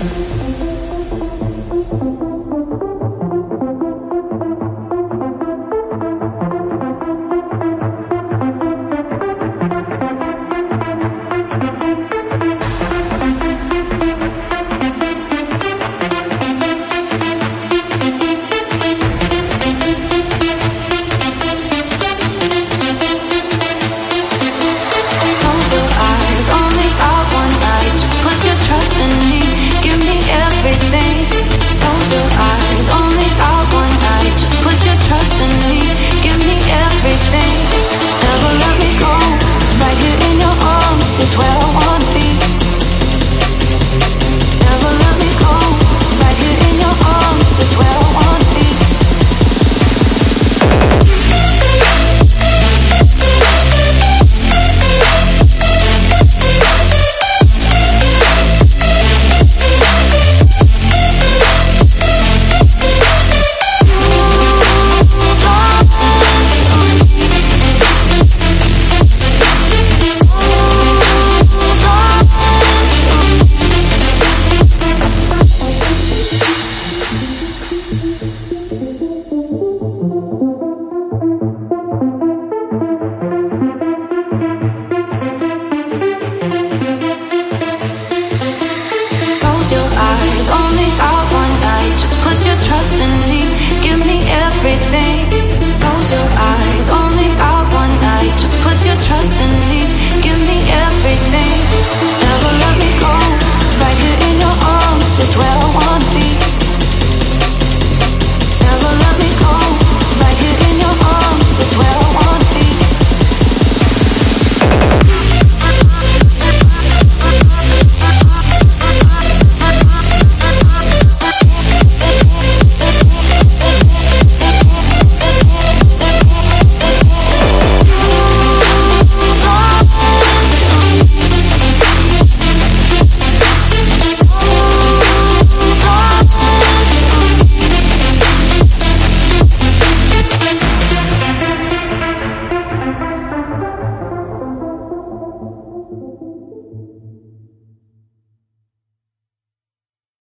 everything Close your trust in me. Give me Just